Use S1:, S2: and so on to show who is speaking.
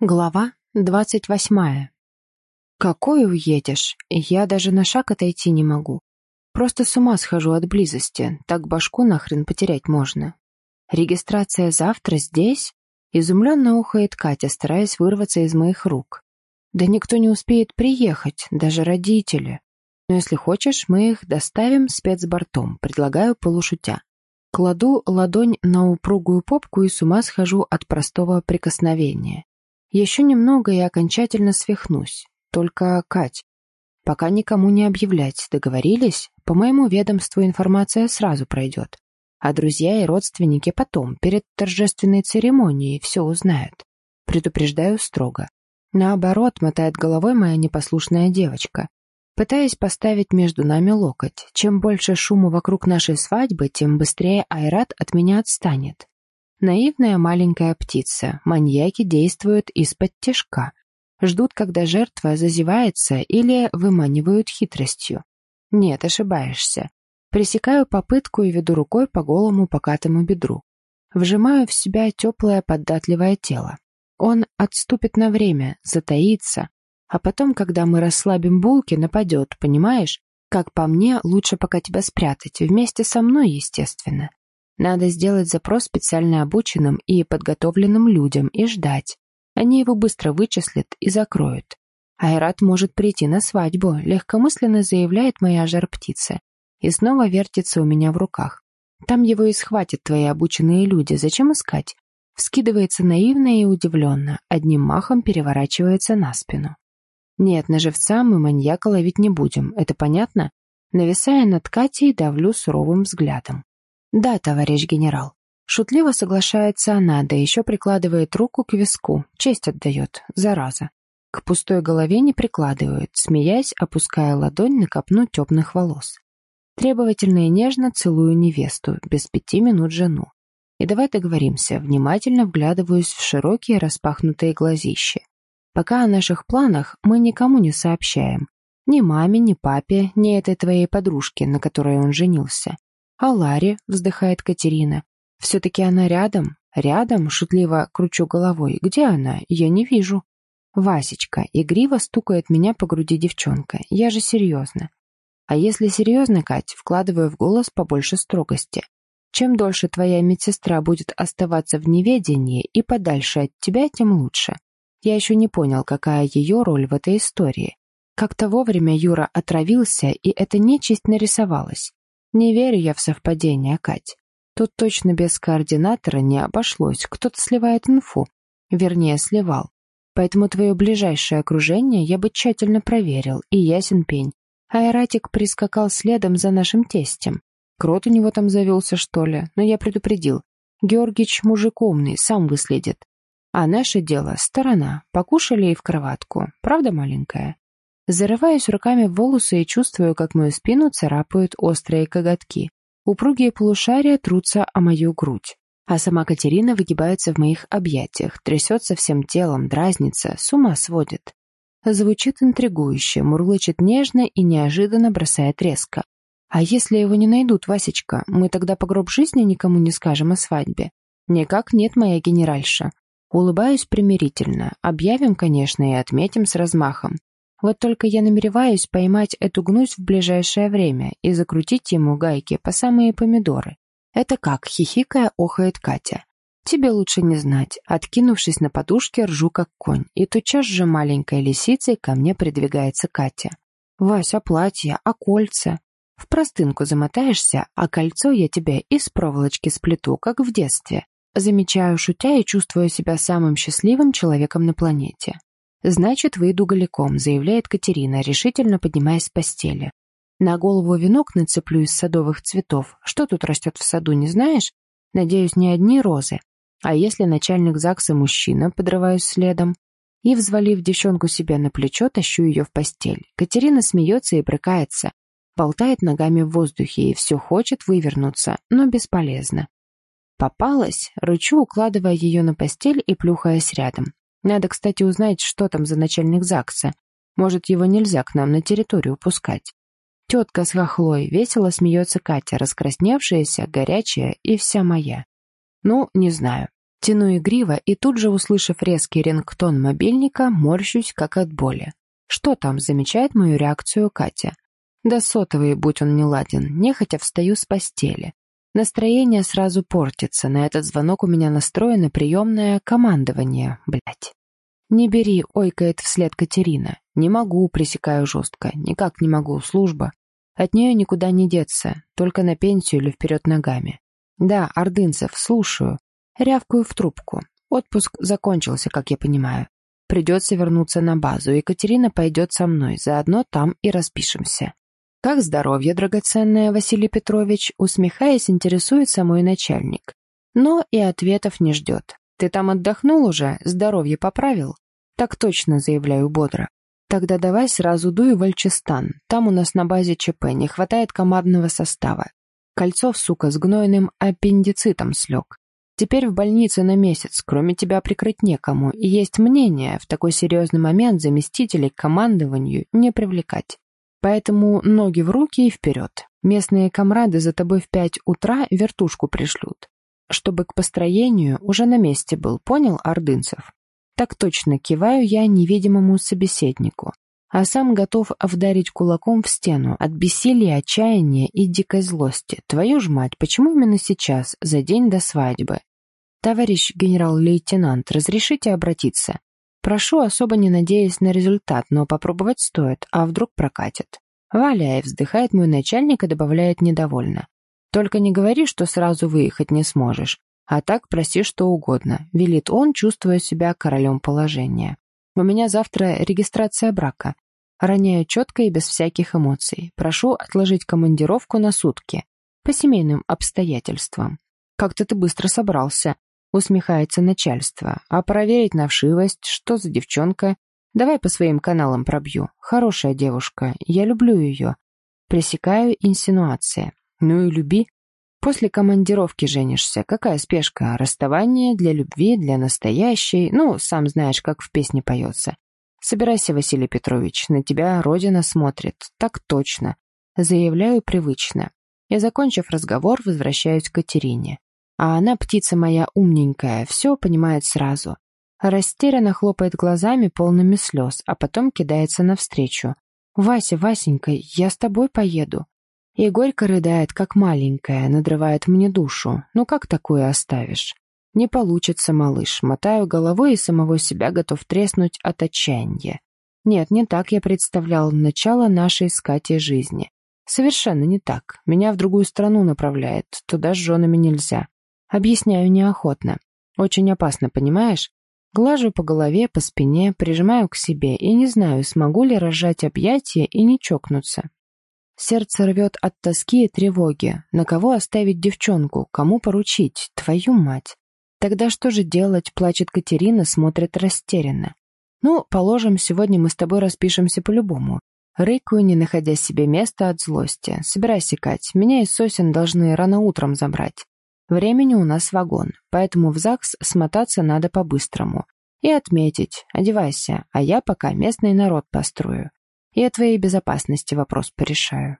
S1: Глава двадцать восьмая. «Какой уедешь? Я даже на шаг отойти не могу. Просто с ума схожу от близости, так башку нахрен потерять можно. Регистрация завтра здесь?» Изумленно ухает Катя, стараясь вырваться из моих рук. «Да никто не успеет приехать, даже родители. Но если хочешь, мы их доставим спецбортом, предлагаю полушутя. Кладу ладонь на упругую попку и с ума схожу от простого прикосновения. Еще немного и окончательно свихнусь. Только, Кать, пока никому не объявлять, договорились? По моему ведомству информация сразу пройдет. А друзья и родственники потом, перед торжественной церемонией, все узнают. Предупреждаю строго. Наоборот, мотает головой моя непослушная девочка. Пытаясь поставить между нами локоть. Чем больше шума вокруг нашей свадьбы, тем быстрее Айрат от меня отстанет. Наивная маленькая птица, маньяки действуют из-под тяжка. Ждут, когда жертва зазевается или выманивают хитростью. Нет, ошибаешься. Пресекаю попытку и веду рукой по голому покатому бедру. Вжимаю в себя теплое податливое тело. Он отступит на время, затаится, а потом, когда мы расслабим булки, нападет, понимаешь? Как по мне, лучше пока тебя спрятать, вместе со мной, естественно. Надо сделать запрос специально обученным и подготовленным людям и ждать. Они его быстро вычислят и закроют. Айрат может прийти на свадьбу, легкомысленно заявляет моя жар-птица. И снова вертится у меня в руках. Там его и схватят твои обученные люди. Зачем искать? Вскидывается наивно и удивленно, одним махом переворачивается на спину. Нет, на живца мы маньяка ловить не будем, это понятно? Нависая над Катей, давлю суровым взглядом. «Да, товарищ генерал». Шутливо соглашается она, да еще прикладывает руку к виску. Честь отдает, зараза. К пустой голове не прикладывает, смеясь, опуская ладонь на копну темных волос. Требовательно и нежно целую невесту, без пяти минут жену. И давай договоримся, внимательно вглядываюсь в широкие распахнутые глазища. Пока о наших планах мы никому не сообщаем. Ни маме, ни папе, ни этой твоей подружке, на которой он женился. «А Ларри?» — вздыхает Катерина. «Все-таки она рядом? Рядом?» — шутливо кручу головой. «Где она? Я не вижу». «Васечка!» — игриво стукает меня по груди девчонка. «Я же серьезно». «А если серьезно, Кать, вкладываю в голос побольше строгости. Чем дольше твоя медсестра будет оставаться в неведении и подальше от тебя, тем лучше. Я еще не понял, какая ее роль в этой истории. Как-то вовремя Юра отравился, и эта нечисть нарисовалась. Не верю я в совпадение, Кать. Тут точно без координатора не обошлось. Кто-то сливает инфу. Вернее, сливал. Поэтому твое ближайшее окружение я бы тщательно проверил, и ясен пень. Айратик прискакал следом за нашим тестем. Крот у него там завелся, что ли, но я предупредил. Георгич мужик умный, сам выследит. А наше дело — сторона. Покушали и в кроватку. Правда, маленькая? Зарываюсь руками в волосы и чувствую, как мою спину царапают острые коготки. Упругие полушария трутся о мою грудь. А сама Катерина выгибается в моих объятиях, трясется всем телом, дразнится, с ума сводит. Звучит интригующе, мурлычет нежно и неожиданно бросает резко. «А если его не найдут, Васечка, мы тогда по гроб жизни никому не скажем о свадьбе?» «Никак нет, моя генеральша». Улыбаюсь примирительно. Объявим, конечно, и отметим с размахом. Вот только я намереваюсь поймать эту гнусь в ближайшее время и закрутить ему гайки по самые помидоры. Это как, хихикая, охает Катя. Тебе лучше не знать. Откинувшись на подушке, ржу как конь. И тотчас же маленькой лисицей ко мне придвигается Катя. «Вася, платье, а кольца?» «В простынку замотаешься, а кольцо я тебе из проволочки сплету, как в детстве». Замечаю, шутя и чувствую себя самым счастливым человеком на планете. «Значит, выйду голиком», — заявляет Катерина, решительно поднимаясь с постели. «На голову венок нацеплю из садовых цветов. Что тут растет в саду, не знаешь? Надеюсь, не одни розы. А если начальник ЗАГСа мужчина, подрываюсь следом?» И, взвалив девчонку себе на плечо, тащу ее в постель. Катерина смеется и брыкается, болтает ногами в воздухе и все хочет вывернуться, но бесполезно. Попалась, рычу, укладывая ее на постель и плюхаясь рядом. Надо, кстати, узнать, что там за начальник ЗАГСа. Может, его нельзя к нам на территорию пускать. Тетка с хохлой, весело смеется Катя, раскрасневшаяся, горячая и вся моя. Ну, не знаю. Тяну игриво и тут же, услышав резкий рингтон мобильника, морщусь, как от боли. Что там, замечает мою реакцию Катя? Да сотовый, будь он не ладен, нехотя встаю с постели. Настроение сразу портится, на этот звонок у меня настроено приемное командование, блядь. «Не бери», — ойкает вслед Катерина. «Не могу», — пресекаю жестко. «Никак не могу, служба». От нее никуда не деться, только на пенсию или вперед ногами. «Да, Ордынцев, слушаю». Рявкаю в трубку. Отпуск закончился, как я понимаю. Придется вернуться на базу. Екатерина пойдет со мной, заодно там и распишемся. «Как здоровье, драгоценная Василий Петрович?» Усмехаясь, интересуется мой начальник. Но и ответов не ждет. «Ты там отдохнул уже? Здоровье поправил?» «Так точно», заявляю бодро. «Тогда давай сразу дуй в Альчестан. Там у нас на базе ЧП не хватает командного состава. Кольцов, сука, с гнойным аппендицитом слег. Теперь в больнице на месяц, кроме тебя прикрыть некому, и есть мнение, в такой серьезный момент заместителей к командованию не привлекать. Поэтому ноги в руки и вперед. Местные комрады за тобой в пять утра вертушку пришлют. Чтобы к построению уже на месте был, понял, Ордынцев? Так точно киваю я невидимому собеседнику а сам готов вдарить кулаком в стену от бессилия, отчаяния и дикой злости. Твою ж мать, почему именно сейчас, за день до свадьбы? Товарищ генерал-лейтенант, разрешите обратиться? Прошу, особо не надеясь на результат, но попробовать стоит, а вдруг прокатит. Валяй, вздыхает мой начальник и добавляет недовольно. Только не говори, что сразу выехать не сможешь. А так проси что угодно, велит он, чувствуя себя королем положения. У меня завтра регистрация брака. Роняю четко и без всяких эмоций. Прошу отложить командировку на сутки. По семейным обстоятельствам. Как-то ты быстро собрался. Усмехается начальство. А проверить на вшивость, что за девчонка? Давай по своим каналам пробью. Хорошая девушка. Я люблю ее. Пресекаю инсинуации. Ну и люби. После командировки женишься. Какая спешка? Расставание для любви, для настоящей. Ну, сам знаешь, как в песне поется. «Собирайся, Василий Петрович, на тебя Родина смотрит». «Так точно». Заявляю привычно. И, закончив разговор, возвращаюсь к Катерине. А она, птица моя умненькая, все понимает сразу. Растерянно хлопает глазами, полными слез, а потом кидается навстречу. «Вася, Васенька, я с тобой поеду». И горько рыдает, как маленькая, надрывает мне душу. «Ну как такое оставишь?» «Не получится, малыш». Мотаю головой и самого себя готов треснуть от отчаяния. Нет, не так я представлял начало нашей с жизни. Совершенно не так. Меня в другую страну направляет. Туда с женами нельзя. Объясняю неохотно. Очень опасно, понимаешь? Глажу по голове, по спине, прижимаю к себе и не знаю, смогу ли разжать объятия и не чокнуться. Сердце рвет от тоски и тревоги. На кого оставить девчонку? Кому поручить? Твою мать! Тогда что же делать, плачет Катерина, смотрит растерянно. Ну, положим, сегодня мы с тобой распишемся по-любому. Рыкаю, не находя себе места от злости. Собирайся, Кать, меня из сосен должны рано утром забрать. Времени у нас вагон, поэтому в ЗАГС смотаться надо по-быстрому. И отметить, одевайся, а я пока местный народ построю. И о твоей безопасности вопрос порешаю.